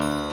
Mm-hmm.